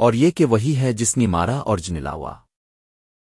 اور یہ کہ وہی ہے جس نے مارا اور جنلاوا